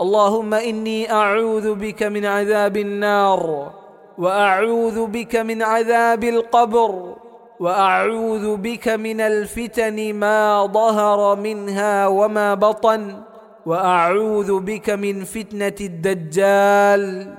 اللهم إني أعوذ بك من عذاب النار وأعوذ بك من عذاب القبر وأعوذ بك من الفتن ما ظهر منها وما بطن وأعوذ بك من فتنة الدجال.